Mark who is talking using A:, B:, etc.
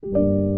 A: Música